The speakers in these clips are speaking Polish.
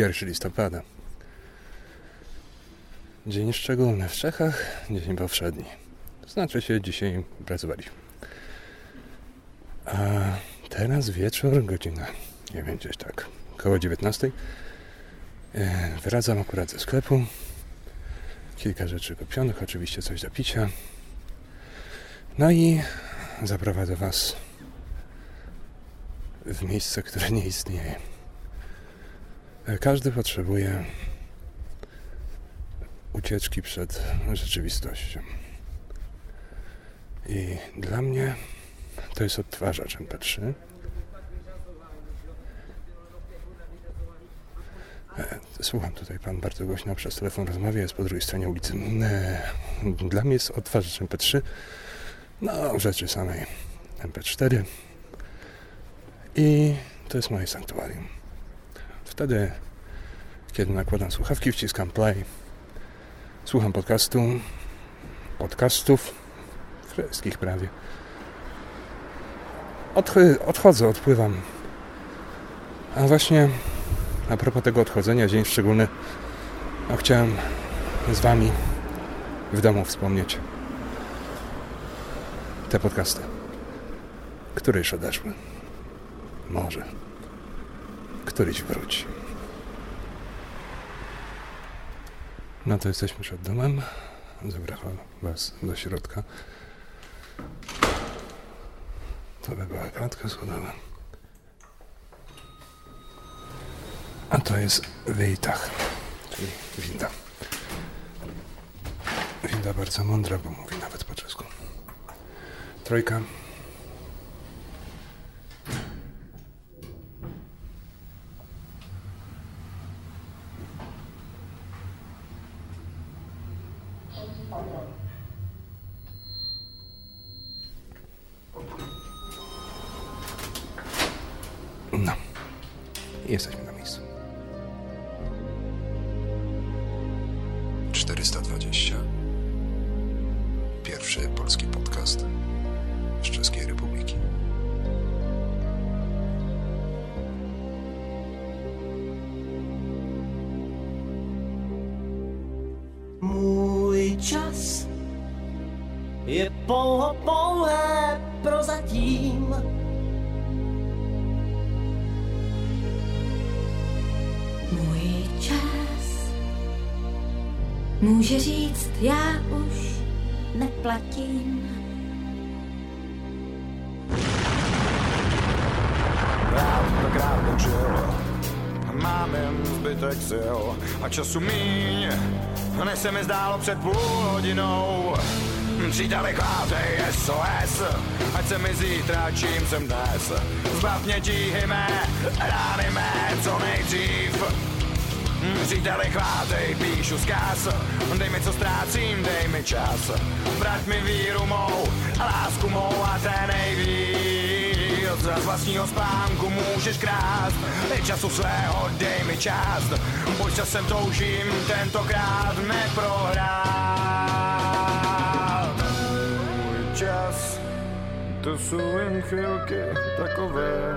1 listopada. Dzień szczególny w Czechach, dzień powszedni. Znaczy się, dzisiaj pracowaliśmy. A teraz wieczór, godzina, nie wiem, gdzieś tak, około 19. E, wracam akurat ze sklepu. Kilka rzeczy kupionych, oczywiście coś do picia. No i zaprowadzę Was w miejsce, które nie istnieje. E, każdy potrzebuje ucieczki przed rzeczywistością. I dla mnie to jest odtwarzacz MP3. E, słucham tutaj, pan bardzo głośno przez telefon rozmawia, jest po drugiej stronie ulicy. E, dla mnie jest odtwarzacz MP3. No, rzeczy samej MP4. I to jest moje sanktuarium. Wtedy, kiedy nakładam słuchawki, wciskam play, słucham podcastu, podcastów, wszystkich prawie. odchodzę, odpływam. A właśnie a propos tego odchodzenia, dzień szczególny, no chciałem z Wami w domu wspomnieć te podcasty, które już odeszły. Może. Któryś wróci. No to jesteśmy przed domem. Zabrałem Was do środka. To by była klatka schodowa. A to jest wyjtach, czyli winda. Winda bardzo mądra, bo mówi nawet po czesku. Trójka. Dnes. Zbav mě tíhy mé, rány mé, co nejdřív. Příteli chvátej, píšu zkaz, dej mi co ztrácím, dej mi čas. Vrať mi víru mou, lásku mou a té nejvíc. Z vlastního spánku můžeš krást, i času svého dej mi část. Pojď časem toužím, tentokrát neprohrát. Můj čas, to jsou jen chvilky takové.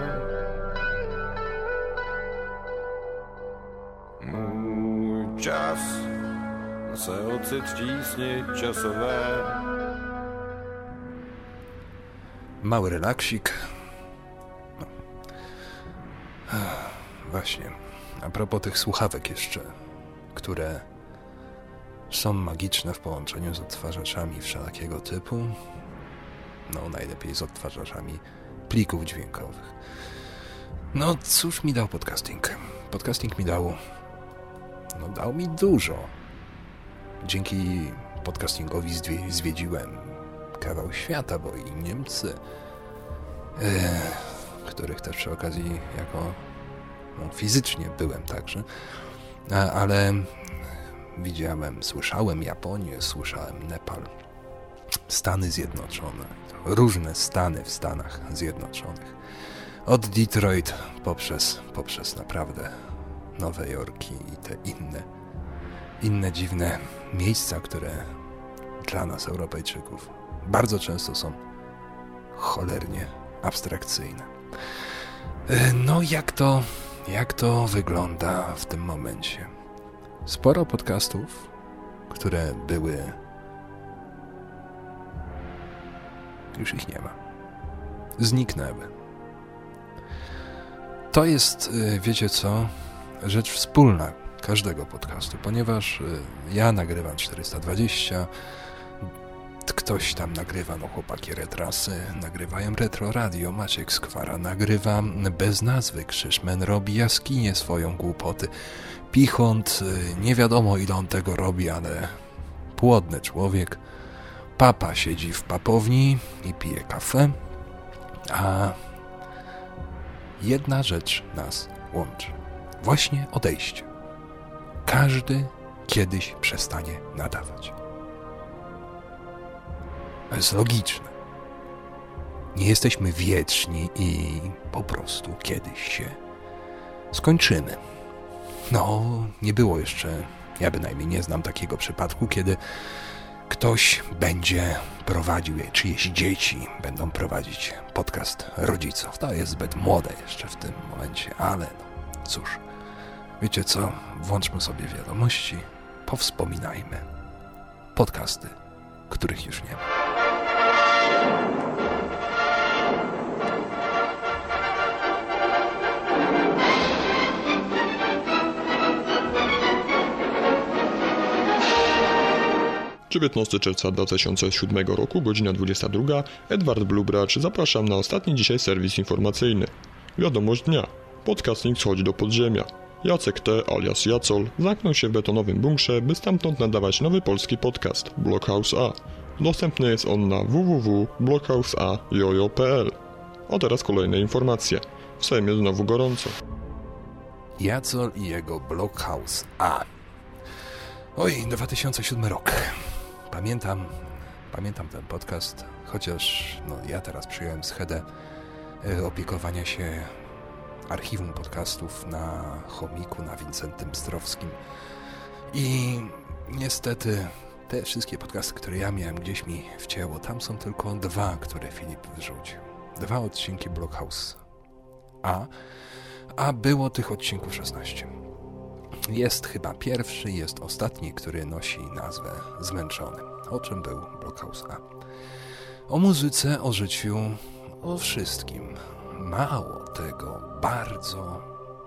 Můj čas se ocit v tísni časové. Mały relaksik. No. Właśnie. A propos tych słuchawek jeszcze, które są magiczne w połączeniu z odtwarzaczami wszelakiego typu. No, najlepiej z odtwarzaczami plików dźwiękowych. No, cóż mi dał podcasting? Podcasting mi dał. No, dał mi dużo. Dzięki podcastingowi zwiedziłem kawał świata, bo i Niemcy, e, których też przy okazji jako no, fizycznie byłem także, ale widziałem, słyszałem Japonię, słyszałem Nepal, Stany Zjednoczone, różne stany w Stanach Zjednoczonych. Od Detroit poprzez, poprzez naprawdę Nowe Jorki i te inne, inne dziwne miejsca, które dla nas, Europejczyków, bardzo często są cholernie abstrakcyjne. E, No, jak to jak to wygląda w tym momencie? Sporo podcastów, które były. Już ich nie ma. Zniknęły. To jest, y, wiecie co, rzecz wspólna każdego podcastu, ponieważ y, ja nagrywam 420, ktoś tam nagrywa, no chłopaki retrasy, nagrywają retro radio, Maciek Skwara nagrywa bez nazwy, Krzyszmen robi jaskinie swoją głupoty, Pichont, y, nie wiadomo ile on tego robi, ale płodny człowiek, papa siedzi w papowni i pije kawę, a jedna rzecz nas łączy. Właśnie odejście. Każdy kiedyś przestanie nadawać. To jest logiczne. Nie jesteśmy wieczni i po prostu kiedyś się skończymy. No, nie było jeszcze, ja bynajmniej nie znam takiego przypadku, kiedy ktoś będzie prowadził, czyjeś dzieci będą prowadzić podcast rodziców. To jest zbyt młode jeszcze w tym momencie, ale no, cóż, wiecie co, włączmy sobie wiadomości, powspominajmy podcasty, których już nie ma. 19 czerwca 2007 roku, godzina 22, Edward Blubracz, zapraszam na ostatni dzisiaj serwis informacyjny. Wiadomość dnia. Podcastnik schodzi do podziemia. Jacek T. alias Jacol zamknął się w betonowym bunkrze, by stamtąd nadawać nowy polski podcast Blockhouse A. Dostępny jest on na www.blockhouseajojo.pl. A teraz kolejne informacje. W Sejmie znowu gorąco. Jacol i jego Blockhouse A. Oj, 2007 rok. Pamiętam, pamiętam ten podcast, chociaż no, ja teraz przyjąłem schedę e, opiekowania się archiwum podcastów na Chomiku, na Wincentym Strowskim. I niestety te wszystkie podcasty, które ja miałem gdzieś mi wcięło, tam są tylko dwa, które Filip wyrzucił. Dwa odcinki Blockhouse A, a było tych odcinków 16. Jest chyba pierwszy, jest ostatni, który nosi nazwę Zmęczony. O czym był Blockhouse A? O muzyce, o życiu, o wszystkim. Mało tego, bardzo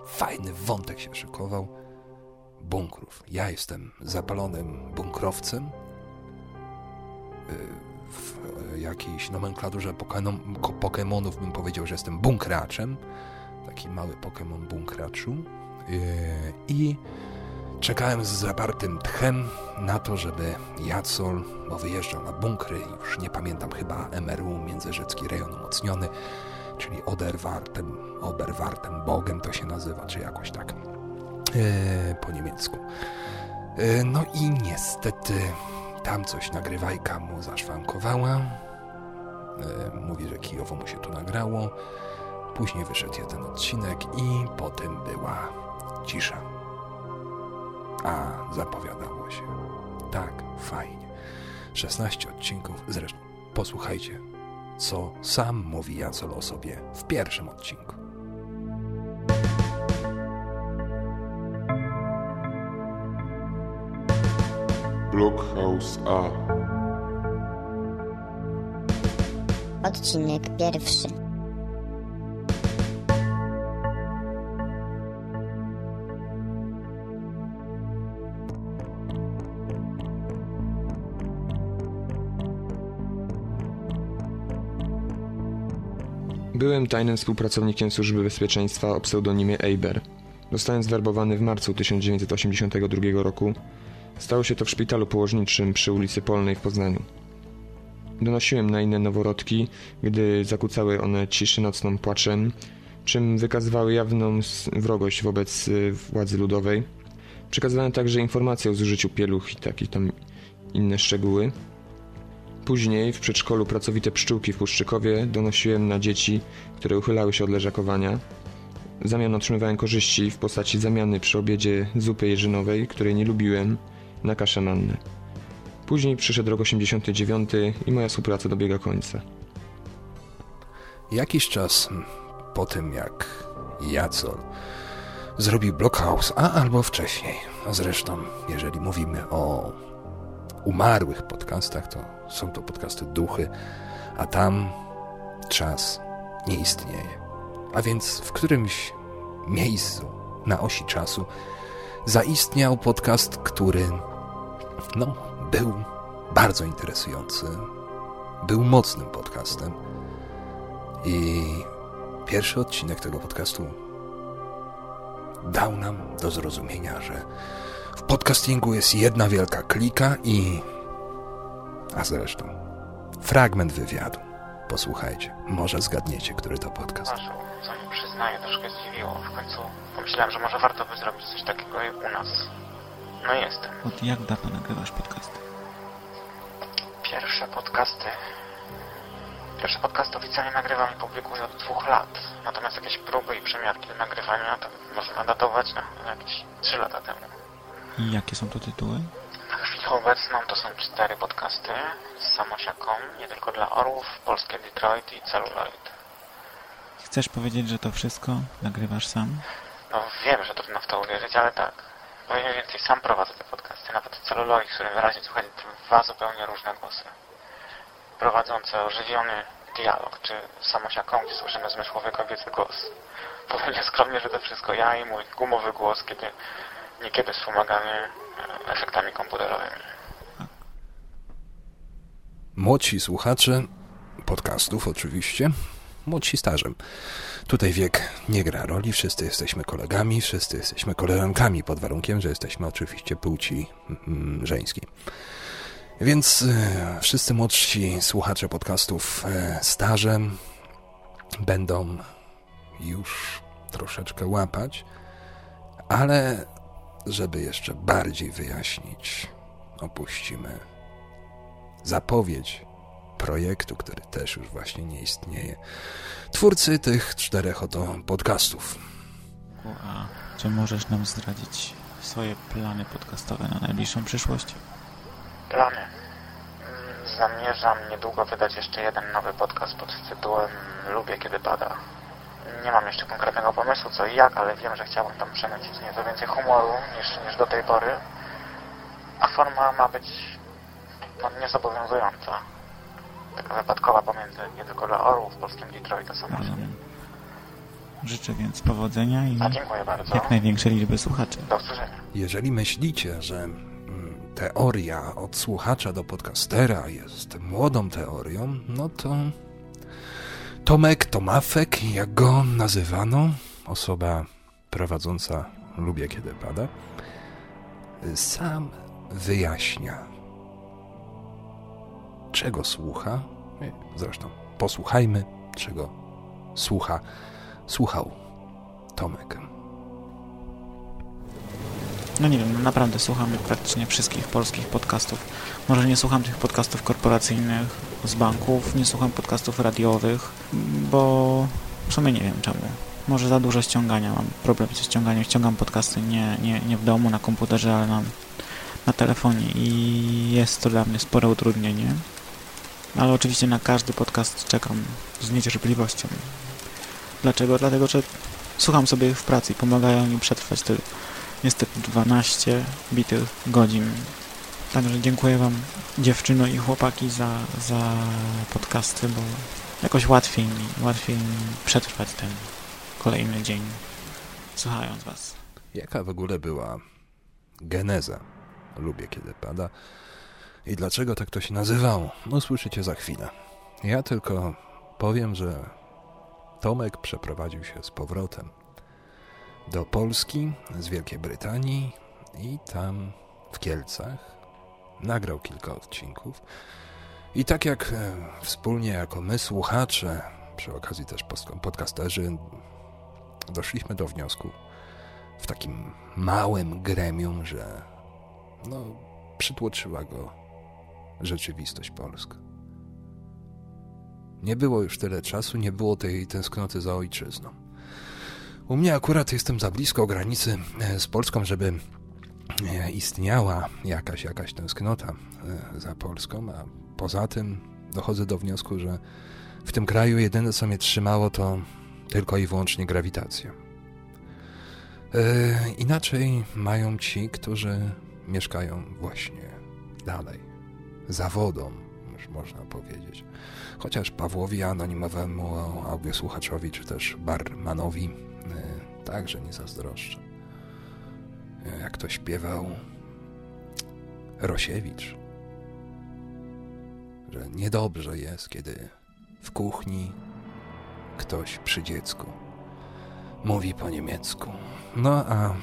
fajny wątek się szykował. Bunkrów. Ja jestem zapalonym bunkrowcem. W jakiejś nomenklaturze Pokemonów bym powiedział, że jestem bunkraczem. Taki mały Pokémon bunkraczu. Y, I czekałem z zapartym tchem na to, żeby Jacol, bo wyjeżdżał na bunkry, już nie pamiętam chyba MRU, Międzyrzecki Rejon Umocniony, czyli Oderwartem, Oberwartem Bogiem to się nazywa, czy jakoś tak yy, po niemiecku. Yy, no i niestety tam coś nagrywajka mu zaszwankowała. Yy, mówi, że kijowo mu się tu nagrało. Później wyszedł jeden odcinek i potem była cisza. A zapowiadało się. Tak, fajnie. 16 odcinków. Zresztą posłuchajcie, co sam mówi Jacol o sobie w pierwszym odcinku. Blockhouse A. Odcinek pierwszy. Byłem tajnym współpracownikiem Służby Bezpieczeństwa o pseudonimie Eiber. Zostałem zwerbowany w marcu 1982 roku. Stało się to w szpitalu położniczym przy ulicy Polnej w Poznaniu. Donosiłem na inne noworodki, gdy zakłócały one ciszy nocną płaczem, czym wykazywały jawną wrogość wobec y, władzy ludowej. Przekazywałem także informacje o zużyciu pieluch i takie tam inne szczegóły. Później w przedszkolu Pracowite Pszczółki w Puszczykowie donosiłem na dzieci, które uchylały się od leżakowania. W zamian otrzymywałem korzyści w postaci zamiany przy obiedzie zupy jeżynowej, której nie lubiłem, na kaszę mannę. Później przyszedł rok 89 i moja współpraca dobiega końca. Jakiś czas po tym, jak Jacol zrobił Blockhouse, a albo wcześniej. A zresztą, jeżeli mówimy o umarłych podcastach, to są to podcasty duchy, a tam czas nie istnieje. A więc w którymś miejscu na osi czasu zaistniał podcast, który no, był bardzo interesujący, był mocnym podcastem i pierwszy odcinek tego podcastu dał nam do zrozumienia, że w podcastingu jest jedna wielka klika i... A zresztą, fragment wywiadu. Posłuchajcie, może zgadniecie, który to podcast. Marzu, co nie przyznaję, troszkę zdziwiło. W końcu pomyślałem, że może warto by zrobić coś takiego jak u nas. No jestem. Od jak dawno nagrywasz podcasty? Pierwsze podcasty... Pierwsze podcasty oficjalnie nagrywam i publikuję od dwóch lat. Natomiast jakieś próby i przemiarki do nagrywania to można datować na jakieś trzy lata temu. I jakie są to tytuły? Na chwilę obecną to są cztery podcasty z samosiaką, nie tylko dla orłów, polskie Detroit i Celluloid. Chcesz powiedzieć, że to wszystko nagrywasz sam? No wiem, że trudno w to uwierzyć, ale tak. Bo mniej więcej sam prowadzę te podcasty, nawet Celluloid, w którym wyraźnie słuchać dwa zupełnie różne głosy. Prowadzące ożywiony dialog, czy samosiaką, gdzie słyszymy zmysłowy kobiecy głos. Powiem nieskromnie, że to wszystko ja i mój gumowy głos, kiedy niekiedy wspomagany e, efektami komputerowymi. Młodsi słuchacze podcastów oczywiście, młodsi starzem. Tutaj wiek nie gra roli, wszyscy jesteśmy kolegami, wszyscy jesteśmy koleżankami, pod warunkiem, że jesteśmy oczywiście płci mm, żeńskiej. Więc e, wszyscy młodsi słuchacze podcastów e, starzem będą już troszeczkę łapać, ale żeby jeszcze bardziej wyjaśnić, opuścimy zapowiedź projektu, który też już właśnie nie istnieje. Twórcy tych czterech oto podcastów. A czy możesz nam zdradzić swoje plany podcastowe na najbliższą przyszłość? Plany. Mm, Zamierzam niedługo wydać jeszcze jeden nowy podcast pod tytułem Lubię kiedy pada. Nie mam jeszcze konkretnego pomysłu co i jak, ale wiem, że chciałbym tam przemycić nieco więcej humoru niż, niż do tej pory. A forma ma być no, niezobowiązująca. Taka wypadkowa pomiędzy nie tylko dla orłów, polskim Detroit a samym. Rozumiem. Życzę więc powodzenia i A dziękuję bardzo. jak największej liczby słuchaczy. Do usłyszenia. Jeżeli myślicie, że mm, teoria od słuchacza do podcastera jest młodą teorią, no to Tomek Tomafek, jak go nazywano, osoba prowadząca Lubię Kiedy Pada, sam wyjaśnia, czego słucha. Zresztą posłuchajmy, czego słucha, słuchał Tomek. No nie wiem, naprawdę słucham praktycznie wszystkich polskich podcastów. Może nie słucham tych podcastów korporacyjnych z banków, nie słucham podcastów radiowych, bo w sumie nie wiem czemu. Może za dużo ściągania, mam problem ze ściąganiem. Ściągam podcasty nie, nie, nie w domu, na komputerze, ale na, na telefonie i jest to dla mnie spore utrudnienie. Ale oczywiście na każdy podcast czekam z niecierpliwością. Dlaczego? Dlatego, że słucham sobie ich w pracy i pomagają mi przetrwać te niestety 12 bitych godzin. Także dziękuję Wam dziewczyno i chłopaki za, za podcasty, bo jakoś łatwiej mi, łatwiej mi przetrwać ten kolejny dzień słuchając Was. Jaka w ogóle była geneza Lubię Kiedy Pada i dlaczego tak to się nazywało? No słyszycie za chwilę. Ja tylko powiem, że Tomek przeprowadził się z powrotem do Polski z Wielkiej Brytanii i tam w Kielcach nagrał kilka odcinków. I tak jak e, wspólnie jako my słuchacze, przy okazji też podcasterzy, doszliśmy do wniosku w takim małym gremium, że no, przytłoczyła go rzeczywistość polska. Nie było już tyle czasu, nie było tej tęsknoty za ojczyzną. U mnie akurat jestem za blisko granicy e, z Polską, żeby e, istniała jakaś, jakaś tęsknota e, za Polską, a poza tym dochodzę do wniosku, że w tym kraju jedyne co mnie trzymało to tylko i wyłącznie grawitacja. Inaczej mają ci, którzy mieszkają właśnie dalej, za wodą, można powiedzieć. Chociaż Pawłowi anonimowemu audiosłuchaczowi, czy też barmanowi także nie zazdroszczę. Jak to śpiewał Rosiewicz, że niedobrze jest, kiedy w kuchni ktoś przy dziecku mówi po niemiecku. No a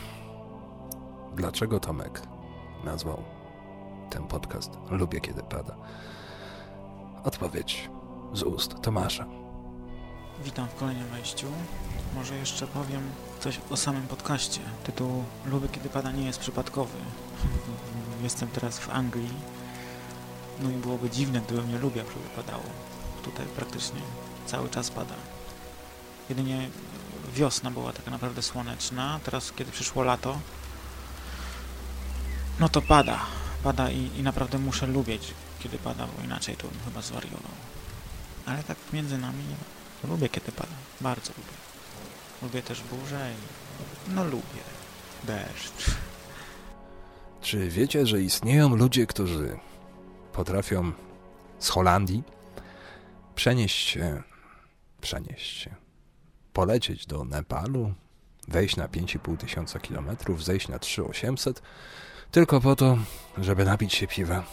dlaczego Tomek nazwał ten podcast Lubię kiedy pada? Odpowiedź z ust Tomasza. Witam w kolejnym wejściu. Może jeszcze powiem coś o samym podcaście. Tytuł Lubię kiedy pada nie jest przypadkowy. Jestem teraz w Anglii. No i byłoby dziwne, gdybym nie lubił, żeby padało. Tutaj praktycznie cały czas pada. Jedynie wiosna była tak naprawdę słoneczna. Teraz, kiedy przyszło lato, no to pada. Pada i, i naprawdę muszę lubić, kiedy pada, bo inaczej to bym chyba zwariował. Ale tak między nami nie lubię, kiedy pada. Bardzo lubię. Lubię też burzę i no lubię deszcz. Czy wiecie, że istnieją ludzie, którzy potrafią z Holandii przenieść się, przenieść się, polecieć do Nepalu, wejść na 5,5 tysiąca kilometrów, zejść na 3800, tylko po to, żeby napić się piwa.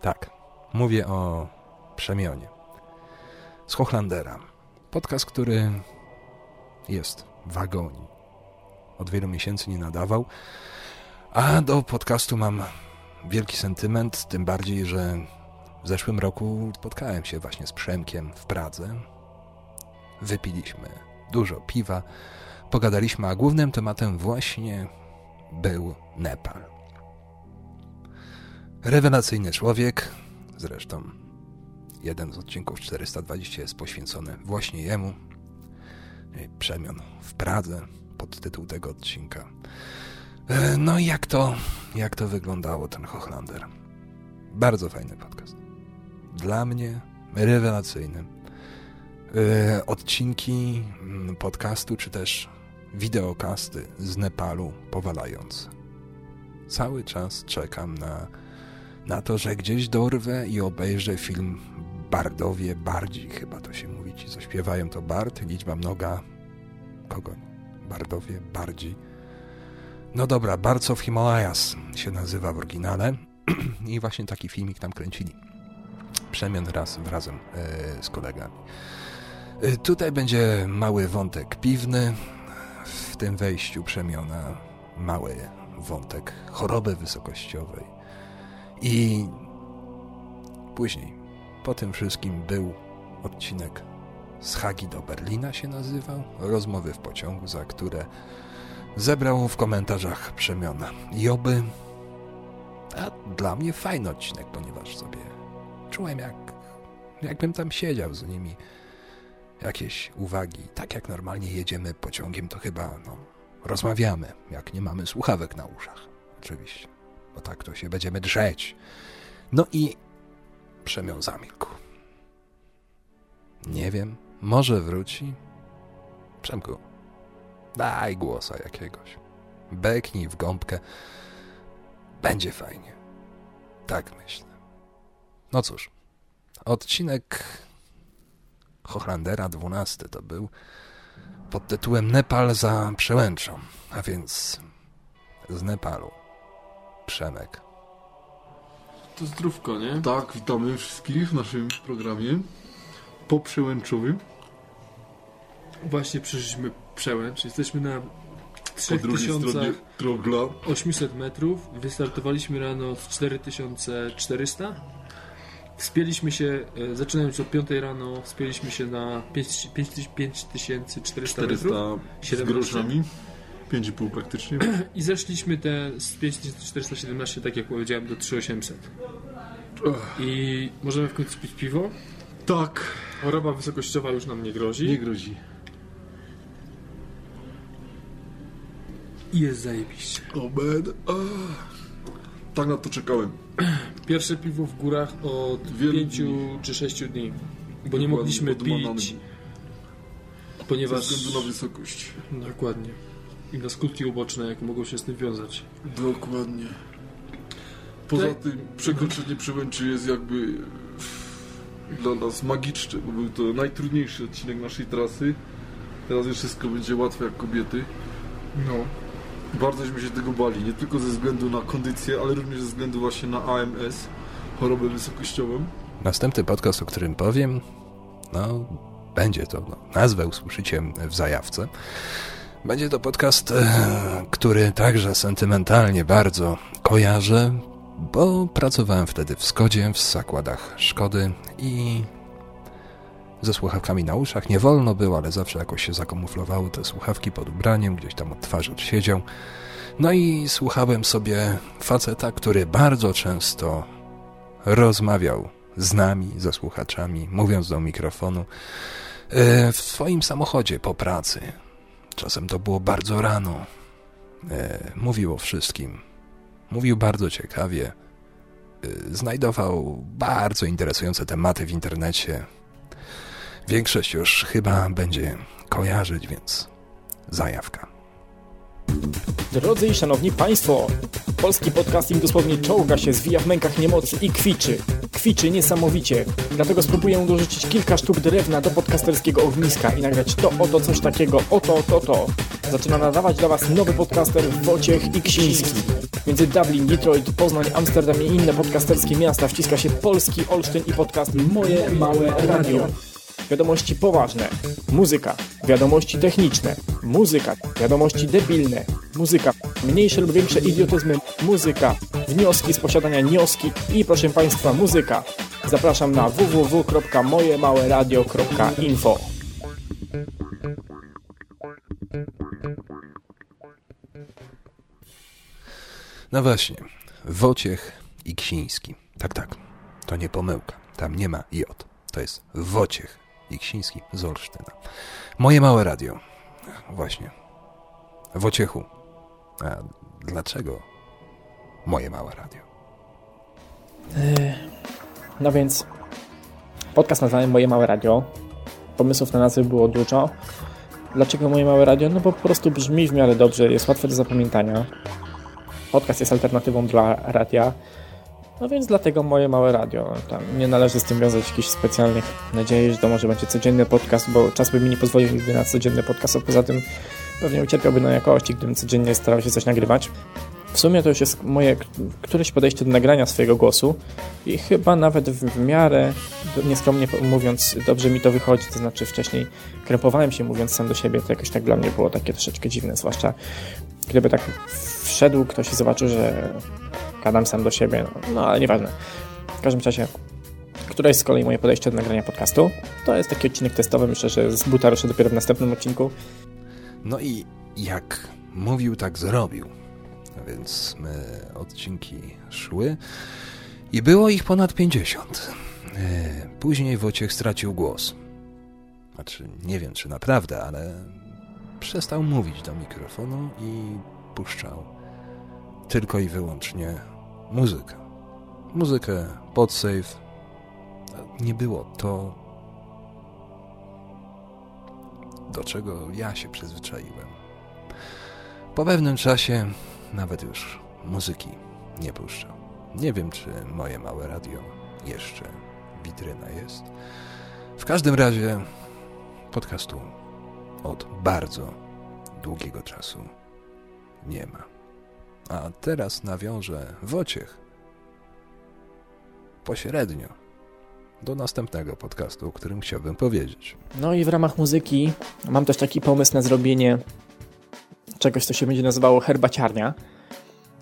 Tak, mówię o Przemionie. Z Hochlandera. Podcast, który jest w agonii. Od wielu miesięcy nie nadawał, a do podcastu mam wielki sentyment, tym bardziej, że w zeszłym roku spotkałem się właśnie z Przemkiem w Pradze. Wypiliśmy dużo piwa, pogadaliśmy, a głównym tematem właśnie był Nepal. Rewelacyjny człowiek, zresztą jeden z odcinków 420 jest poświęcony właśnie jemu. Przemian w Pradze, pod tytuł tego odcinka. E, no i jak to, jak to wyglądało ten Hochlander? Bardzo fajny podcast. Dla mnie rewelacyjny. E, odcinki mm, podcastu, czy też wideokasty z Nepalu powalając. Cały czas czekam na, na to, że gdzieś dorwę i obejrzę film Bardowie Bardzi, chyba to się mówi, ci co śpiewają to Bard, liczba mnoga, kogo? Bardowie Bardzi. No dobra, Bards of Himalayas się nazywa w oryginale i właśnie taki filmik tam kręcili. Przemian raz razem e, z kolegami. E, tutaj będzie mały wątek piwny, w tym wejściu przemiana mały wątek choroby wysokościowej. I później, po tym wszystkim był odcinek z Hagi do Berlina się nazywał, rozmowy w pociągu, za które zebrał w komentarzach przemiana. I oby, a dla mnie fajny odcinek, ponieważ sobie czułem jak, jakbym tam siedział z nimi. Jakieś uwagi, tak jak normalnie jedziemy pociągiem, to chyba no, rozmawiamy, jak nie mamy słuchawek na uszach. Oczywiście, bo tak to się będziemy drzeć. No i przemian zamilkł. Nie wiem, może wróci. Przemku, Daj głosa jakiegoś. Beknij w gąbkę. Będzie fajnie. Tak myślę. No cóż, odcinek Hochlandera 12 to był pod tytułem Nepal za przełęczą, a więc z Nepalu. Przemek. To zdrówko, nie? Tak, witamy wszystkich w naszym programie poprzełęczowym. Właśnie przeszliśmy przełęcz. Jesteśmy na 3800 metrów. Wystartowaliśmy rano z 4400. Spieliśmy się, e, zaczynając od 5 rano, spieliśmy się na 5400 metrów. 7 z groszami. 5,5 praktycznie. I zeszliśmy te z 5417, tak jak powiedziałem, do 3800. I możemy w końcu pić piwo? Tak. Choroba wysokościowa już nam nie grozi. Nie grozi. I jest zajebiście. O man. Tak na to czekałem. Pierwsze piwo w górach od Wielu 5 dni. czy 6 dni. Bo Dokładnie, nie mogliśmy pić. Ponieważ... Ze względu na wysokość. Dokładnie. I na skutki uboczne, jakie mogą się z tym wiązać. Dokładnie. Poza Tak. tym przekroczenie przełęczy jest jakby dla nas magiczne, bo był to najtrudniejszy odcinek naszej trasy. Teraz już wszystko będzie łatwe jak kobiety. No. Bardzo się tego bali, nie tylko ze względu na kondycję, ale również ze względu właśnie na AMS, chorobę wysokościową. Następny podcast, o którym powiem, no, będzie to, no, nazwę usłyszycie w zajawce. Będzie to podcast, e, który także sentymentalnie bardzo kojarzę, bo pracowałem wtedy w Skodzie, w zakładach Szkody i ze słuchawkami na uszach. Nie wolno było, ale zawsze jakoś się zakamuflowały te słuchawki pod ubraniem, gdzieś tam od twarzy siedział. No i słuchałem sobie faceta, który bardzo często rozmawiał z nami, ze słuchaczami, mówiąc do mikrofonu e, w swoim samochodzie po pracy. Czasem to było bardzo rano. E, Mówił o wszystkim. Mówił bardzo ciekawie. E, Znajdował bardzo interesujące tematy w internecie. Większość już chyba będzie kojarzyć, więc zajawka. Drodzy i szanowni państwo, polski podcasting dosłownie czołga się, zwija w mękach niemocy i kwiczy. Kwiczy niesamowicie. Dlatego spróbuję dorzucić kilka sztuk drewna do podcasterskiego ogniska i nagrać to oto coś takiego, oto, to, to. Zaczyna nadawać dla was nowy podcaster Wociech i Ksiński. Między Dublin, Detroit, Poznań, Amsterdam i inne podcasterskie miasta wciska się polski Olsztyn i podcast Moje Małe Radio. Wiadomości poważne, muzyka, wiadomości techniczne, muzyka, wiadomości debilne, muzyka, mniejsze lub większe idiotyzmy, muzyka, wnioski z posiadania nioski i proszę Państwa muzyka. Zapraszam na www.mojemałeradio.info No właśnie, Wociech i Ksiński. Tak, tak, to nie pomyłka. Tam nie ma J. To jest Wociech i Ksiński z Olsztyna. Moje małe radio. Właśnie. Wociechu. A dlaczego moje małe radio? No więc podcast nazwany Moje Małe Radio. Pomysłów na nazwę było dużo. Dlaczego Moje Małe Radio? No bo po prostu brzmi w miarę dobrze, jest łatwe do zapamiętania. Podcast jest alternatywą dla radia. No więc dlatego Moje Małe Radio. Tam nie należy z tym wiązać jakichś specjalnych nadziei, że to może będzie codzienny podcast, bo czas by mi nie pozwolił nigdy na codzienny podcast, a poza tym pewnie ucierpiałby na jakości, gdybym codziennie starał się coś nagrywać. W sumie to już jest moje któreś podejście do nagrania swojego głosu i chyba nawet w w miarę, nieskromnie mówiąc, dobrze mi to wychodzi. To znaczy wcześniej krępowałem się mówiąc sam do siebie, to jakoś tak dla mnie było takie troszeczkę dziwne, zwłaszcza gdyby tak wszedł ktoś i zobaczył, że gadam sam do siebie, no, no ale nieważne. W każdym razie, któreś z kolei moje podejście do nagrania podcastu, to jest taki odcinek testowy, myślę, że z buta ruszę dopiero w następnym odcinku. No i jak mówił, tak zrobił. Więc my odcinki szły i było ich ponad 50. E, Później Wojciech stracił głos. Znaczy, nie wiem czy naprawdę, ale przestał mówić do mikrofonu i puszczał tylko i wyłącznie muzykę. Muzykę pod save. Nie było to, do czego ja się przyzwyczaiłem. Po pewnym czasie nawet już muzyki nie puszczał. Nie wiem, czy moje małe radio jeszcze witryna jest. W każdym razie podcastu od bardzo długiego czasu nie ma. A teraz nawiążę Wociech pośrednio do następnego podcastu, o którym chciałbym powiedzieć. No i w ramach muzyki mam też taki pomysł na zrobienie czegoś, co się będzie nazywało herbaciarnia.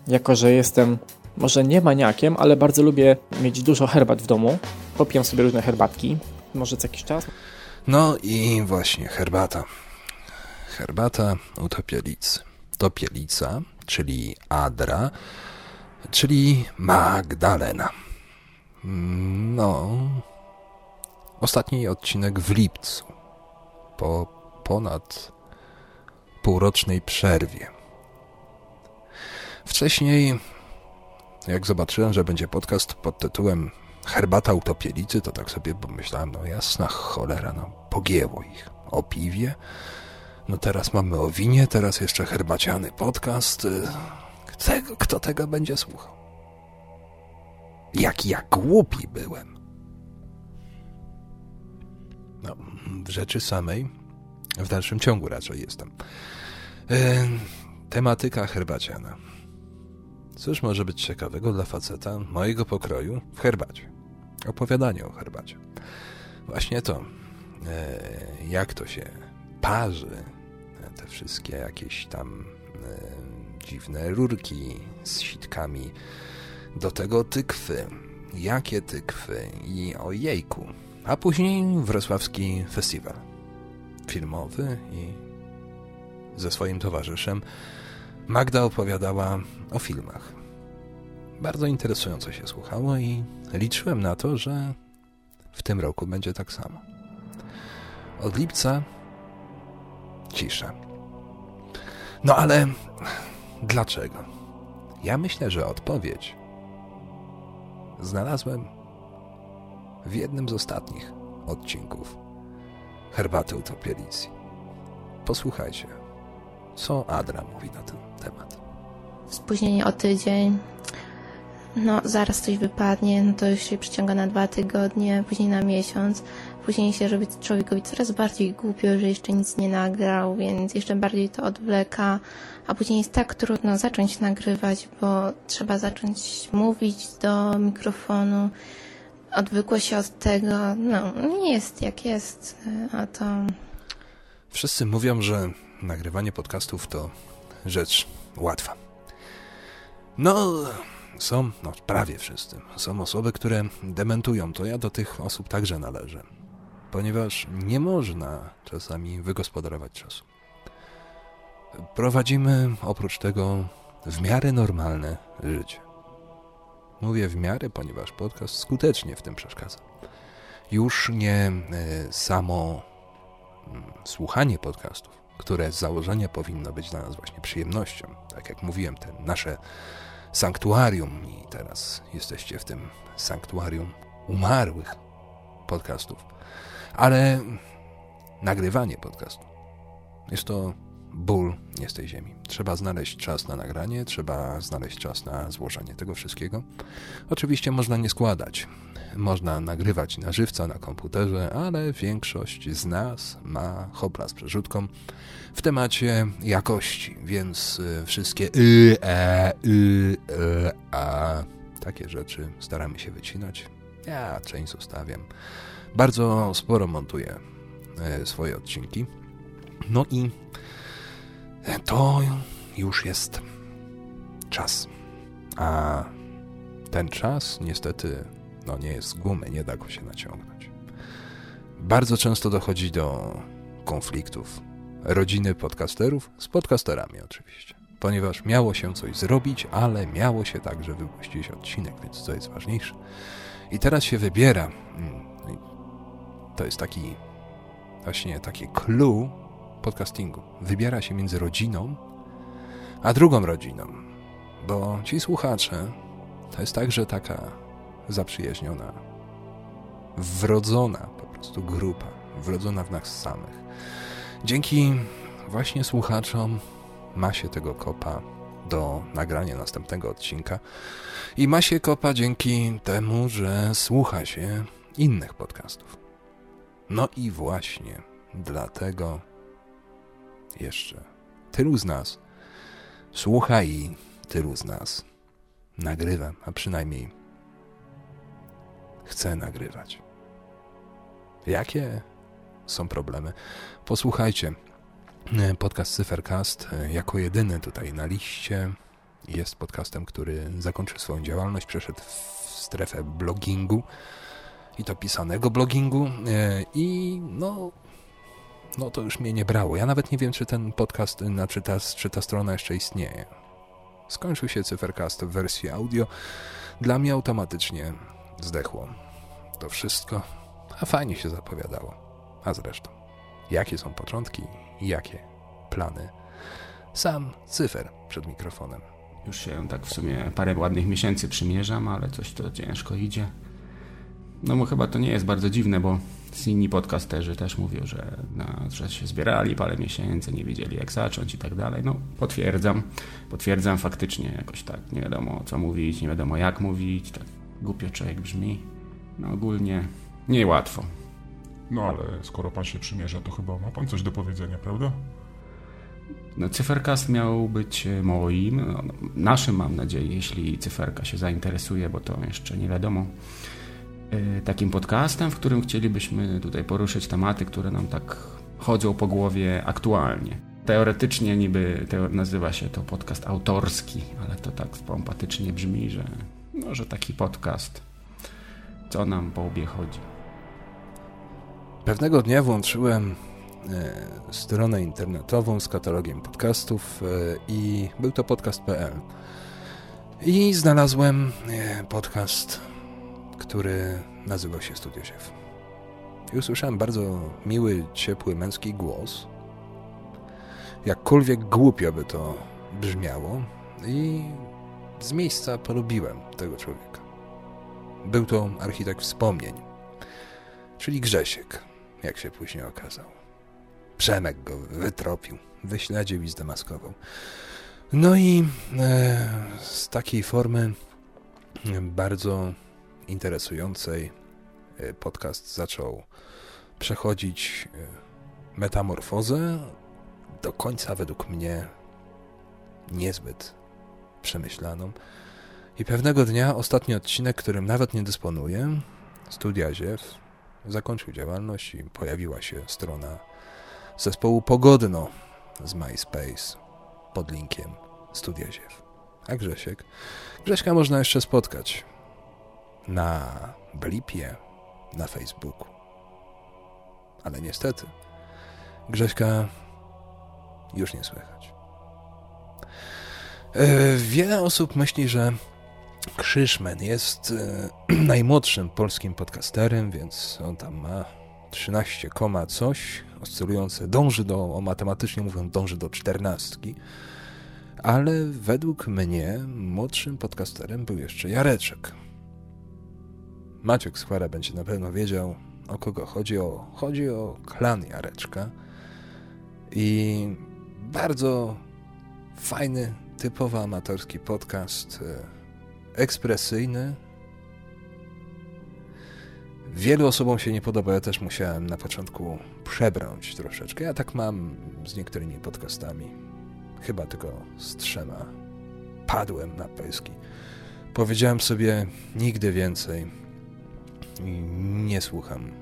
Jako, że jestem może nie maniakiem, ale bardzo lubię mieć dużo herbat w domu. Popijam sobie różne herbatki, może co jakiś czas. No i właśnie herbata. Herbata u topielicy. Topielica, czyli Adra, czyli Magdalena. No, ostatni odcinek w lipcu, po ponad półrocznej przerwie. Wcześniej, jak zobaczyłem, że będzie podcast pod tytułem Herbata u topielicy, to tak sobie pomyślałem, no jasna cholera, no pogięło ich. O piwie? No teraz mamy o winie, teraz jeszcze herbaciany podcast. Y, kto tego będzie słuchał? Jak ja głupi byłem. No, w rzeczy samej, w dalszym ciągu raczej jestem. E, tematyka herbaciana. Cóż może być ciekawego dla faceta mojego pokroju w herbacie? Opowiadanie o herbacie. Właśnie to, e, jak to się parzy, te wszystkie jakieś tam e, dziwne rurki z sitkami, do tego tykwy, jakie tykwy i o jejku, a później wrocławski festiwal filmowy i ze swoim towarzyszem Magda opowiadała o filmach. Bardzo interesująco się słuchało i liczyłem na to, że w tym roku będzie tak samo. Od lipca cisza. No ale dlaczego? Ja myślę, że odpowiedź znalazłem w jednym z ostatnich odcinków Herbaty Utopielicji. Posłuchajcie, co Adra mówi na ten temat. Spóźnienie o tydzień, no zaraz coś wypadnie, no to już się przyciąga na dwa tygodnie, później na miesiąc. Później się robi człowiekowi coraz bardziej głupio, że jeszcze nic nie nagrał, więc jeszcze bardziej to odwleka. A później jest tak trudno zacząć nagrywać, bo trzeba zacząć mówić do mikrofonu. Odwykło się od tego, no nie jest jak jest, a to Wszyscy mówią, że nagrywanie podcastów to rzecz łatwa. No, są, no prawie wszyscy, są osoby, które dementują to. Ja do tych osób także należę. Ponieważ nie można czasami wygospodarować czasu. Prowadzimy oprócz tego w miarę normalne życie. Mówię w miarę, ponieważ podcast skutecznie w tym przeszkadza. Już nie e, samo mm, słuchanie podcastów, które z założenia powinno być dla nas właśnie przyjemnością. Tak jak mówiłem, te nasze sanktuarium i teraz jesteście w tym sanktuarium umarłych podcastów. Ale nagrywanie podcastu jest to ból nie z tej ziemi. Trzeba znaleźć czas na nagranie, trzeba znaleźć czas na złożenie tego wszystkiego. Oczywiście można nie składać. Można nagrywać na żywca na komputerze, ale większość z nas ma hopla z przerzutką w temacie jakości, więc y, wszystkie y, e, y, e, a takie rzeczy staramy się wycinać. Ja część zostawiam. Bardzo sporo montuję e, swoje odcinki. No i to już jest czas. A ten czas niestety no nie jest z gumy, nie da go się naciągnąć. Bardzo często dochodzi do konfliktów rodziny podcasterów z podcasterami oczywiście. Ponieważ miało się coś zrobić, ale miało się także wypuścić odcinek, więc co jest ważniejsze. I teraz się wybiera. To jest taki właśnie takie clue podcastingu. Wybiera się między rodziną a drugą rodziną. Bo ci słuchacze to jest także taka zaprzyjaźniona, wrodzona po prostu grupa, wrodzona w nas samych. Dzięki właśnie słuchaczom ma się tego kopa do nagrania następnego odcinka i ma się kopa dzięki temu, że słucha się innych podcastów. No i właśnie dlatego jeszcze tylu z nas słucha i tylu z nas nagrywa, a przynajmniej chce nagrywać. Jakie są problemy? Posłuchajcie. Podcast Cyfercast jako jedyny tutaj na liście jest podcastem, który zakończył swoją działalność, przeszedł w strefę blogingu i to pisanego blogingu i no no to już mnie nie brało. Ja nawet nie wiem, czy ten podcast, znaczy ta, czy ta strona jeszcze istnieje. Skończył się Cyfercast w wersji audio. Dla mnie automatycznie zdechło. To wszystko, a fajnie się zapowiadało. A zresztą, jakie są początki i jakie plany? Sam cyfer przed mikrofonem. Już się tak w sumie parę ładnych miesięcy przymierzam, ale coś to ciężko idzie. No bo chyba to nie jest bardzo dziwne, bo inni podcasterzy też mówią, że, no, że się zbierali parę miesięcy, nie wiedzieli jak zacząć i tak dalej. No potwierdzam, potwierdzam faktycznie jakoś tak, nie wiadomo co mówić, nie wiadomo jak mówić, tak głupio człowiek brzmi. No ogólnie niełatwo. No ale skoro pan się przymierza, to chyba ma pan coś do powiedzenia, prawda? No, cyfercast miał być moim, no, naszym mam nadzieję, jeśli cyferka się zainteresuje, bo to jeszcze nie wiadomo, takim podcastem, w którym chcielibyśmy tutaj poruszyć tematy, które nam tak chodzą po głowie aktualnie. Teoretycznie niby teo nazywa się to podcast autorski, ale to tak pompatycznie brzmi, że, no, że taki podcast, co nam po łbie chodzi. Pewnego dnia włączyłem e, stronę internetową z katalogiem podcastów e, i był to podcast.pl. I znalazłem podcast, który nazywał się Studio. I usłyszałem bardzo miły, ciepły, męski głos. Jakkolwiek głupio by to brzmiało i z miejsca polubiłem tego człowieka. Był to architekt wspomnień, czyli Grzesiek, jak się później okazał. Przemek go wytropił, wyśledził i zdemaskował. No i e, z takiej formy bardzo interesującej e, podcast zaczął przechodzić e, metamorfozę do końca według mnie niezbyt przemyślaną. I pewnego dnia ostatni odcinek, którym nawet nie dysponuję, Studia Ziew, zakończył działalność i pojawiła się strona zespołu Pogodno z MySpace pod linkiem Studia Ziew. A Grzesiek? Grześka można jeszcze spotkać na Blipie, na Facebooku. Ale niestety Grześka już nie słychać. E, wiele osób myśli, że Krzyszmen jest e, najmłodszym polskim podcasterem, więc on tam ma 13, coś, oscylujące, dąży do, matematycznie mówiąc, dąży do czternastki. Ale według mnie młodszym podcasterem był jeszcze Jareczek. Maciek Skwara będzie na pewno wiedział, o kogo chodzi. O, chodzi o klan Jareczka. I bardzo fajny, typowo amatorski podcast, e, ekspresyjny. Wielu osobom się nie podoba, ja też musiałem na początku przebrnąć troszeczkę. Ja tak mam z niektórymi podcastami. Chyba tylko z trzema. Padłem na pyski. Powiedziałem sobie nigdy więcej nie słucham.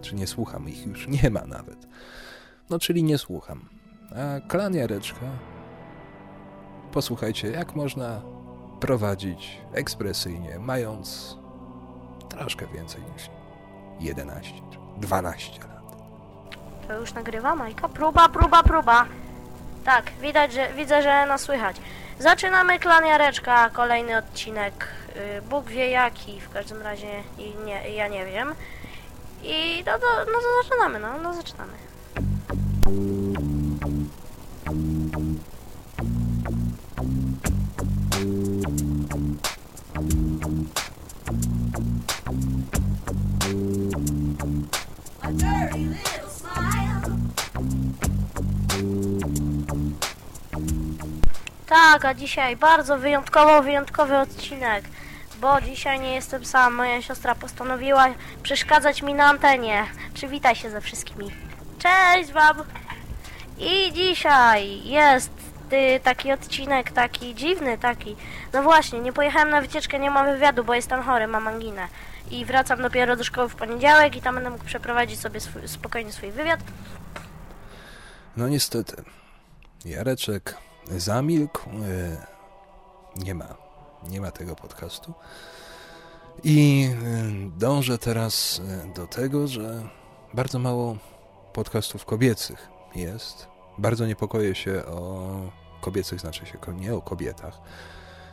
Czy nie słucham ich już nie ma nawet. No, czyli nie słucham. A klan Jareczka posłuchajcie, jak można prowadzić ekspresyjnie, mając troszkę więcej niż 11 czy 12 lat. To już nagrywa Majka? Próba, próba, próba. Tak, widać, że widzę, że nas słychać. Zaczynamy klan Jareczka, kolejny odcinek. Y, Bóg wie jaki, w każdym razie i nie, ja nie wiem. I no to, no to zaczynamy, no, no zaczynamy. Tak, a dzisiaj bardzo wyjątkowo wyjątkowy odcinek, bo dzisiaj nie jestem sam. Moja siostra postanowiła przeszkadzać mi na antenie. Przywitaj się ze wszystkimi. Cześć wam! I dzisiaj jest y, taki odcinek, taki dziwny, taki. No właśnie, nie pojechałem na wycieczkę, nie mam wywiadu, bo jestem chory, mam anginę. I wracam dopiero do szkoły w poniedziałek i tam będę mógł przeprowadzić sobie swój, spokojnie swój wywiad. No niestety, Jareczek zamilkł. E, nie ma, nie ma tego podcastu. I e, dążę teraz e, do tego, że bardzo mało podcastów kobiecych jest. Bardzo niepokoję się o kobiecych, znaczy się nie o kobietach,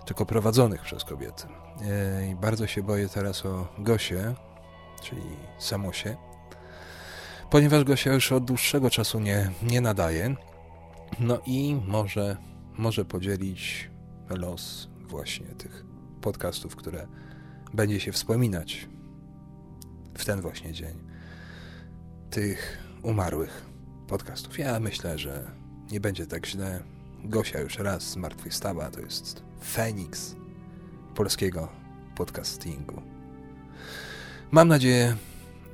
tylko prowadzonych przez kobiety. I bardzo się boję teraz o Gosię, czyli Samusie, ponieważ Gosia już od dłuższego czasu nie, nie nadaje. No i może, może podzielić los właśnie tych podcastów, które będzie się wspominać w ten właśnie dzień tych umarłych podcastów. Ja myślę, że nie będzie tak źle. Gosia już raz zmartwychwstała, to jest Feniks polskiego podcastingu. Mam nadzieję,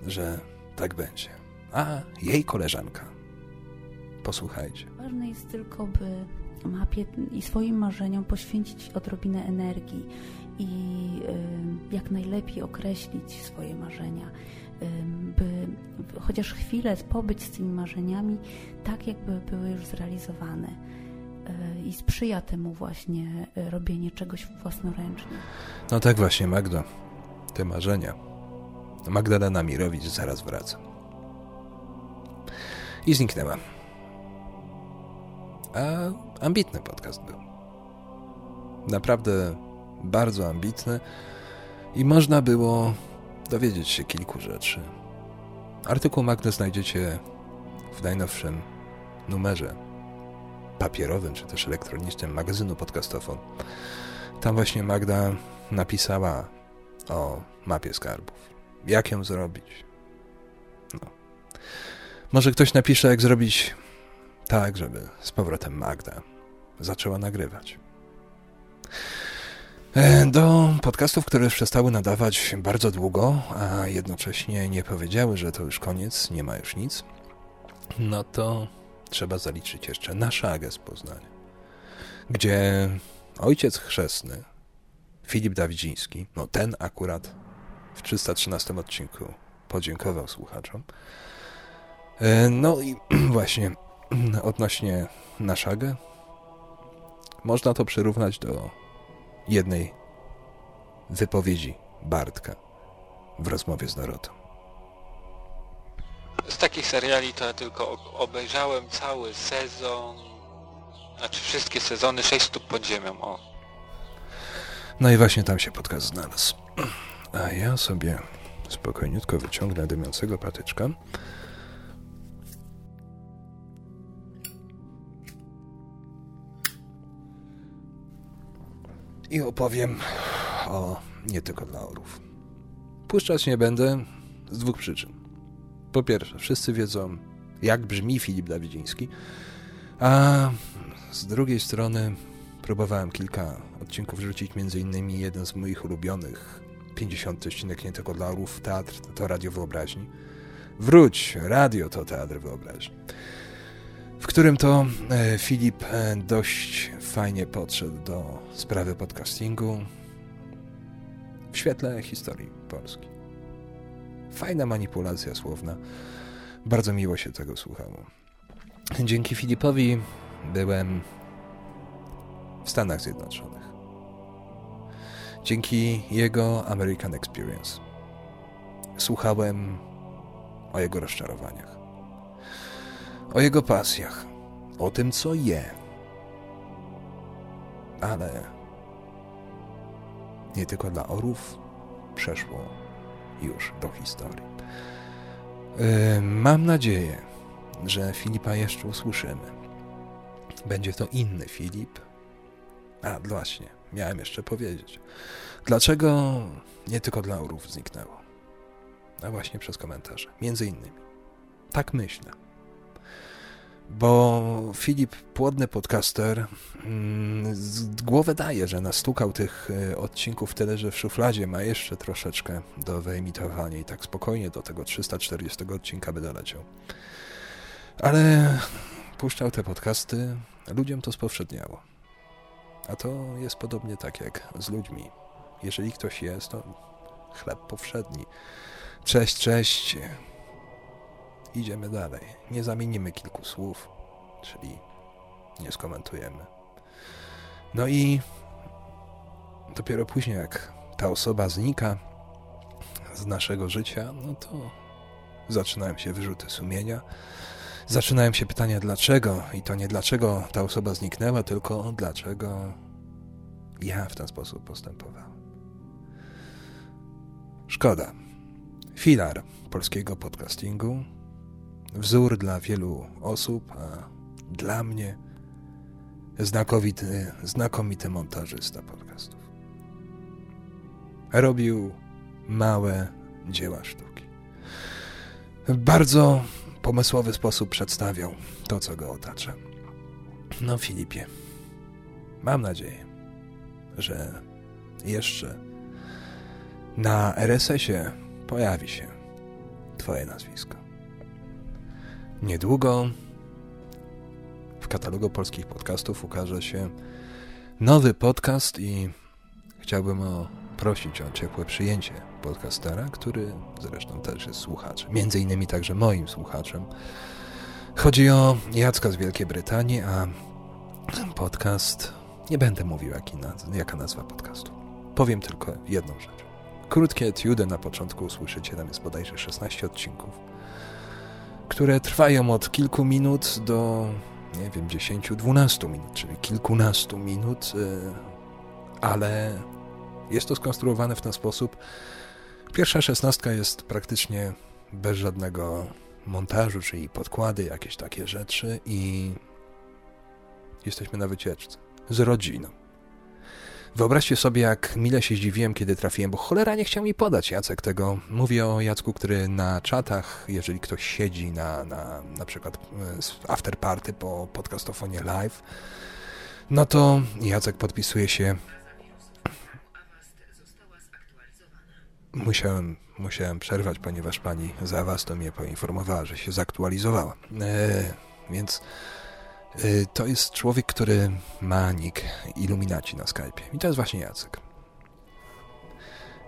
że tak będzie. A jej koleżanka. Posłuchajcie. Ważne jest tylko, by mapie i swoim marzeniom poświęcić odrobinę energii i y, jak najlepiej określić swoje marzenia, y, by chociaż chwilę pobyć z tymi marzeniami tak, jakby były już zrealizowane. Y, I sprzyja temu właśnie robienie czegoś własnoręcznie. No tak właśnie, Magdo. Te marzenia. Magdalena Mirowicz zaraz wraca. I zniknęła. A ambitny podcast był. Naprawdę bardzo ambitny i można było dowiedzieć się kilku rzeczy. Artykuł Magdy znajdziecie w najnowszym numerze papierowym czy też elektronicznym magazynu Podcastofon. Tam właśnie Magda napisała o mapie skarbów. Jak ją zrobić? No. Może ktoś napisze, jak zrobić tak, żeby z powrotem Magda zaczęła nagrywać. E, do podcastów, które przestały nadawać bardzo długo, a jednocześnie nie powiedziały, że to już koniec, nie ma już nic, no to trzeba zaliczyć jeszcze na szagę z Poznania, gdzie ojciec chrzestny, Filip Dawidziński, no ten akurat w 313 odcinku podziękował słuchaczom. E, no i właśnie odnośnie na szagę, można to przyrównać do jednej wypowiedzi Bartka w rozmowie z Dorotą. Z takich seriali to ja tylko obejrzałem cały sezon, znaczy wszystkie sezony, 6 stóp pod ziemią, o. No i właśnie tam się podcast znalazł. A ja sobie spokojniutko wyciągnę dymiącego patyczka. I opowiem o nie tylko dla orów. Puszczać nie będę z dwóch przyczyn. Po pierwsze, wszyscy wiedzą, jak brzmi Filip Dawidziński, a z drugiej strony próbowałem kilka odcinków rzucić, między innymi jeden z moich ulubionych 50 odcinek nie tylko dla orów, teatr to radio wyobraźni. Wróć, radio to teatr wyobraźni. W którym to e, Filip e, dość fajnie podszedł do sprawy podcastingu w świetle historii Polski. Fajna manipulacja słowna. Bardzo miło się tego słuchało. Dzięki Filipowi byłem w Stanach Zjednoczonych dzięki jego American Experience. Słuchałem o jego rozczarowaniach, o jego pasjach, o tym, co je. Ale nie tylko dla orów przeszło już do historii. Yy, mam nadzieję, że Filipa jeszcze usłyszymy. Będzie to inny Filip. A, właśnie miałem jeszcze powiedzieć. Dlaczego nie tylko dla orów zniknęło? A właśnie przez komentarze. Między innymi. Tak myślę. Bo Filip, płodny podcaster, mm, głowę daje, że nastukał tych e, odcinków tyle, że w szufladzie ma jeszcze troszeczkę do wyemitowania i tak spokojnie do tego 340 odcinka by doleciał. Ale puszczał te podcasty, ludziom to spowszedniało. A to jest podobnie tak jak z ludźmi. Jeżeli ktoś jest, to chleb powszedni. Cześć, cześć. Idziemy dalej. Nie zamienimy kilku słów, czyli nie skomentujemy. No i dopiero później, jak ta osoba znika z naszego życia, no to zaczynają się wyrzuty sumienia zaczynają się pytania dlaczego i to nie dlaczego ta osoba zniknęła, tylko dlaczego ja w ten sposób postępowałem. Szkoda. Filar polskiego podcastingu, wzór dla wielu osób, a dla mnie znakomity, znakomity montażysta podcastów. Robił małe dzieła sztuki. w bardzo pomysłowy sposób przedstawiał to, co go otacza. No, Filipie, mam nadzieję, że jeszcze na RSS-ie pojawi się Twoje nazwisko. Niedługo w katalogu polskich podcastów ukaże się nowy podcast i chciałbym o, prosić o ciepłe przyjęcie podcastera, który zresztą też jest słuchaczem, między innymi także moim słuchaczem. Chodzi o Jacka z Wielkiej Brytanii, a podcast, nie będę mówił jaki naz jaka nazwa podcastu. Powiem tylko jedną rzecz. Krótkie etiudy na początku usłyszycie, tam jest bodajże 16 odcinków, które trwają od kilku minut do, nie wiem, 10-12 minut, czyli kilkunastu minut, y, ale jest to skonstruowane w ten sposób. Pierwsza szesnastka jest praktycznie bez żadnego montażu, czyli podkłady, jakieś takie rzeczy i jesteśmy na wycieczce z rodziną. Wyobraźcie sobie, jak mile się zdziwiłem, kiedy trafiłem, bo cholera nie chciał mi podać Jacek tego. Mówię o Jacku, który na czatach, jeżeli ktoś siedzi na, na, na przykład e, afterparty po podcastofonie live, no to Jacek podpisuje się Musiałem, musiałem przerwać, ponieważ pani Zawasto mnie poinformowała, że się zaktualizowała. E, więc to jest człowiek, który ma nick Illuminaci na Skype. I to jest właśnie Jacek.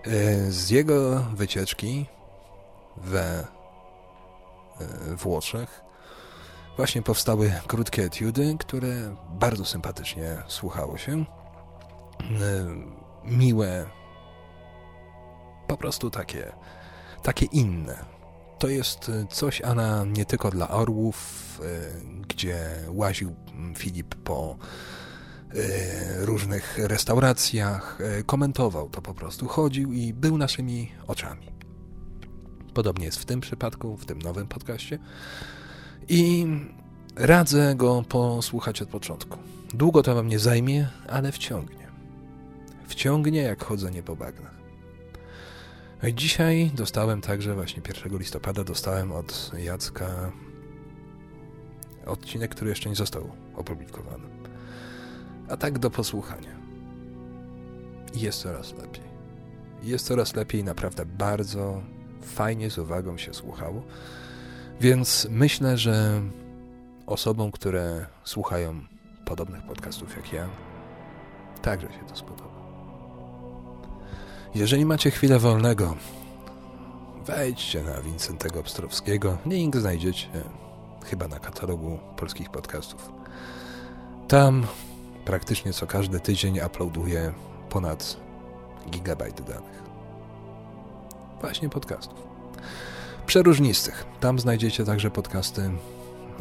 E, z jego wycieczki we e, Włoszech właśnie powstały krótkie etiudy, które bardzo sympatycznie słuchało się. Miłe, po prostu takie, takie inne. To jest coś, Ana, nie tylko dla orłów, gdzie łaził Filip po różnych restauracjach, komentował to po prostu, chodził i był naszymi oczami. Podobnie jest w tym przypadku, w tym nowym podcaście. I radzę go posłuchać od początku. Długo to wam nie zajmie, ale wciągnie. Wciągnie jak chodzenie po bagnach. No dzisiaj dostałem także, właśnie 1 listopada, dostałem od Jacka odcinek, który jeszcze nie został opublikowany. A tak do posłuchania. Jest coraz lepiej. Jest coraz lepiej, naprawdę bardzo fajnie, z uwagą się słuchało. Więc myślę, że osobom, które słuchają podobnych podcastów jak ja, także się to spodoba. Jeżeli macie chwilę wolnego, wejdźcie na Wincentego Pstrowskiego. Link znajdziecie chyba na katalogu polskich podcastów. Tam praktycznie co każdy tydzień uploaduję ponad gigabajt danych. Właśnie podcastów. Przeróżnistych. Tam znajdziecie także podcasty,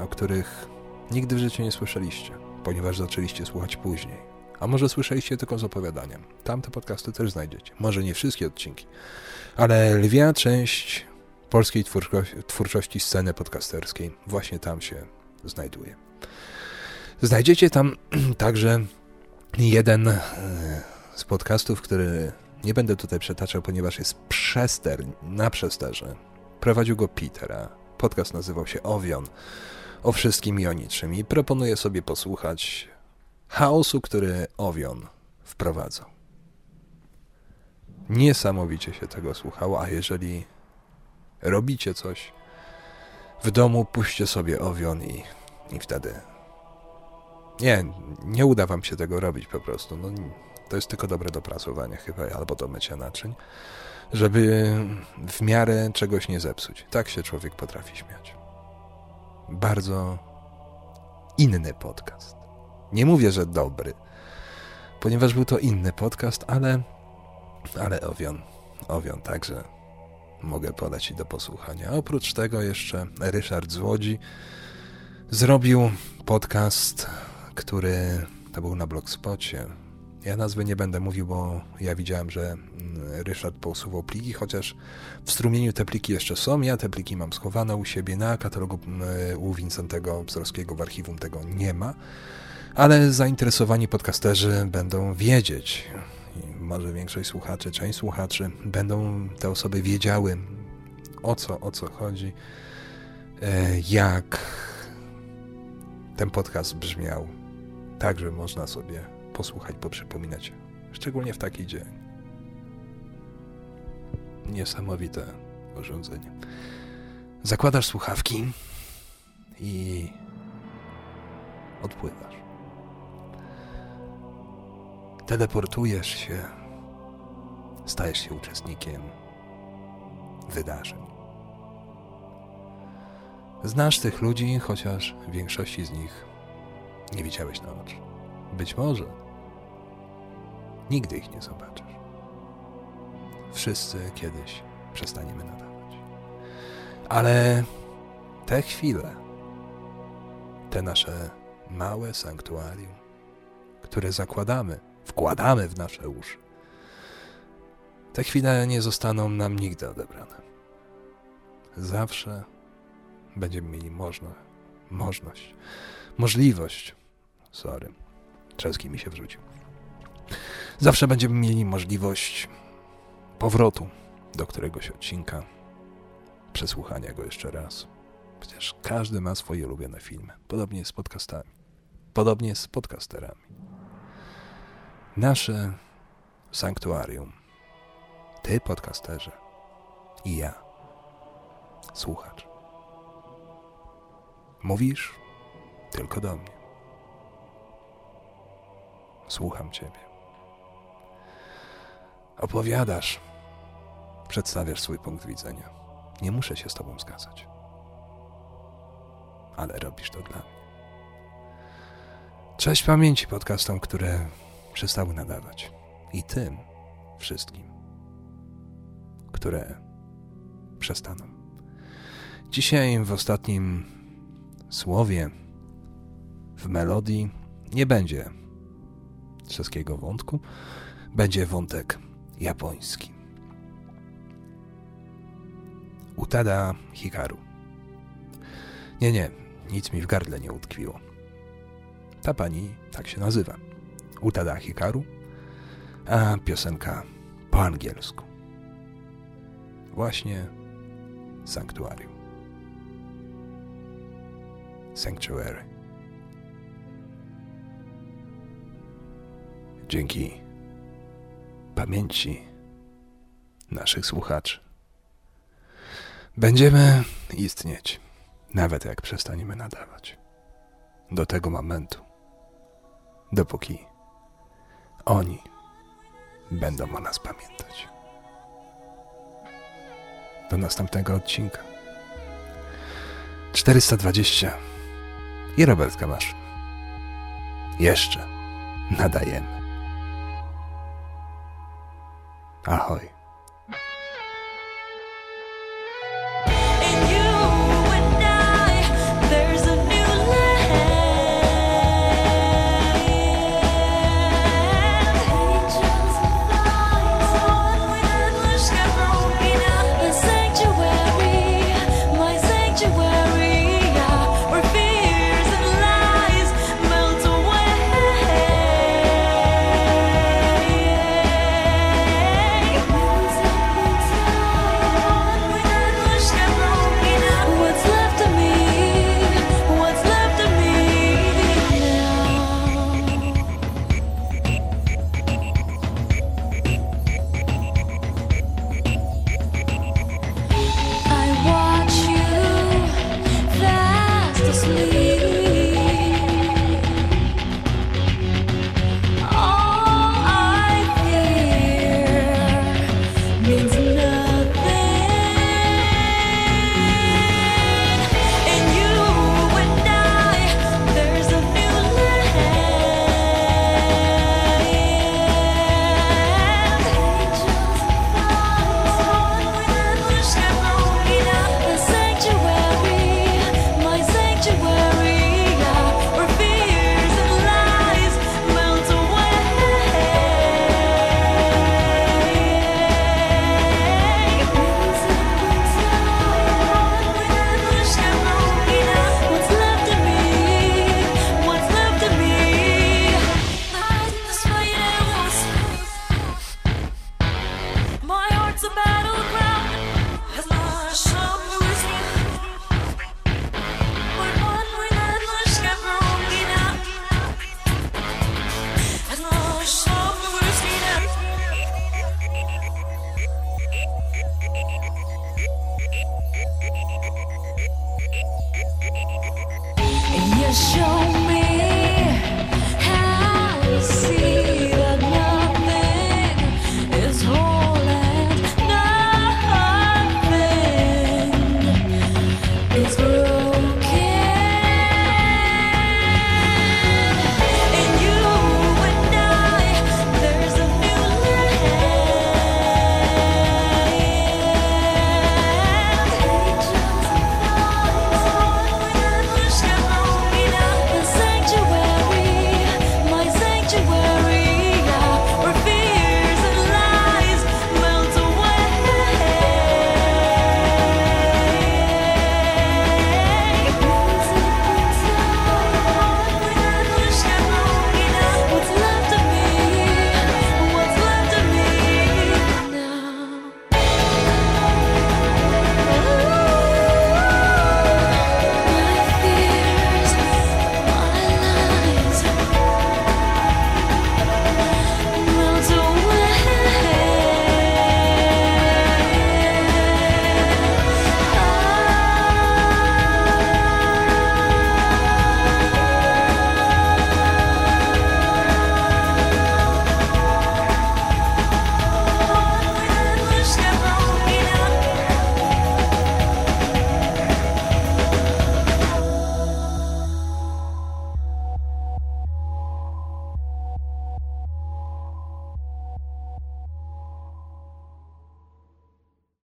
o których nigdy w życiu nie słyszeliście, ponieważ zaczęliście słuchać później. A może słyszeliście tylko z opowiadaniem. Tamte podcasty też znajdziecie. Może nie wszystkie odcinki, ale lwia część polskiej twórczości sceny podcasterskiej właśnie tam się znajduje. Znajdziecie tam także jeden e, z podcastów, który nie będę tutaj przetaczał, ponieważ jest przester na przesterze. Prowadził go Petera. Podcast nazywał się Owion. O wszystkim i o niczym. I proponuję sobie posłuchać chaosu, który Owion wprowadzał. Niesamowicie się tego słuchało, a jeżeli robicie coś w domu, puśćcie sobie Owion i, i wtedy... Nie, nie uda wam się tego robić po prostu. No, to jest tylko dobre do prasowania chyba, albo do mycia naczyń, żeby w miarę czegoś nie zepsuć. Tak się człowiek potrafi śmiać. Bardzo inny podcast. Nie mówię, że dobry, ponieważ był to inny podcast, ale, ale Owion, Owion także mogę i do posłuchania. Oprócz tego jeszcze Ryszard z Łodzi zrobił podcast, który to był na Blogspocie. Ja nazwy nie będę mówił, bo ja widziałem, że mm, Ryszard pousuwał pliki, chociaż w strumieniu te pliki jeszcze są. Ja te pliki mam schowane u siebie na katalogu mm, u Wincentego Wzorskiego w archiwum tego nie ma ale zainteresowani podcasterzy będą wiedzieć, może większość słuchaczy, część słuchaczy, będą te osoby wiedziały, o co, o co chodzi, e, jak ten podcast brzmiał, tak, że można sobie posłuchać, poprzypominać, szczególnie w taki dzień. Niesamowite urządzenie. Zakładasz słuchawki i odpływasz. Teleportujesz się, stajesz się uczestnikiem wydarzeń. Znasz tych ludzi, chociaż większości z nich nie widziałeś na oczy. Być może nigdy ich nie zobaczysz. Wszyscy kiedyś przestaniemy nadawać. Ale te chwile, te nasze małe sanktuarium, które zakładamy, wkładamy w nasze uszy, te chwile nie zostaną nam nigdy odebrane. Zawsze będziemy mieli można, możliwość, możliwość, sorry, czeski mi się wrzucił. Zawsze będziemy mieli możliwość powrotu do któregoś odcinka, przesłuchania go jeszcze raz. Przecież każdy ma swoje ulubione filmy. Podobnie z podcastami. Podobnie z podcasterami. Nasze sanktuarium. Ty, podcasterze. I ja. Słuchacz. Mówisz tylko do mnie. Słucham Ciebie. Opowiadasz. Przedstawiasz swój punkt widzenia. Nie muszę się z Tobą zgadzać. Ale robisz to dla mnie. Cześć pamięci podcastom, które przestały nadawać. I tym wszystkim, które przestaną. Dzisiaj w ostatnim słowie, w melodii nie będzie czeskiego wątku, będzie wątek japoński. Utada Hikaru. Nie, nie, nic mi w gardle nie utkwiło. Ta pani tak się nazywa. Utada Hikaru, a piosenka po angielsku. Właśnie Sanktuarium. Sanctuary. Dzięki pamięci naszych słuchaczy będziemy istnieć, nawet jak przestaniemy nadawać. Do tego momentu, dopóki oni będą o nas pamiętać. Do następnego odcinka. 420 i Robert Kamasz. Jeszcze nadajemy. Ahoj.